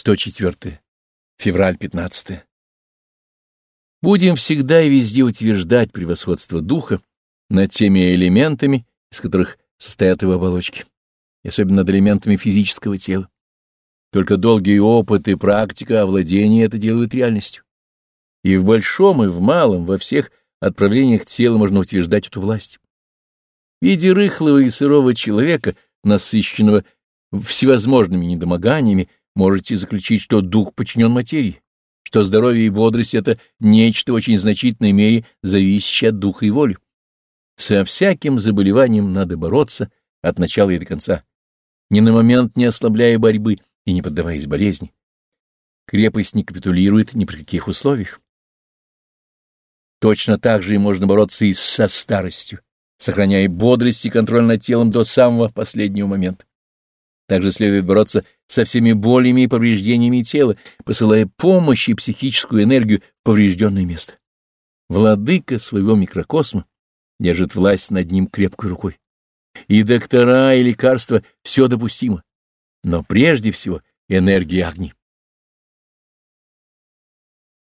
104. Февраль 15. Будем всегда и везде утверждать превосходство духа над теми элементами, из которых состоят его оболочки, и особенно над элементами физического тела. Только долгий опыт и практика овладения это делают реальностью. И в большом, и в малом, во всех отправлениях тела можно утверждать эту власть. В виде рыхлого и сырого человека, насыщенного всевозможными недомоганиями, можете заключить, что дух подчинен материи, что здоровье и бодрость — это нечто очень значительной мере, зависящее от духа и воли. Со всяким заболеванием надо бороться от начала и до конца, ни на момент не ослабляя борьбы и не поддаваясь болезни. Крепость не капитулирует ни при каких условиях. Точно так же и можно бороться и со старостью, сохраняя бодрость и контроль над телом до самого последнего момента. Также следует бороться со всеми болями и повреждениями тела, посылая помощь и психическую энергию в поврежденное место. Владыка своего микрокосма держит власть над ним крепкой рукой. И доктора, и лекарства — все допустимо. Но прежде всего энергия огни.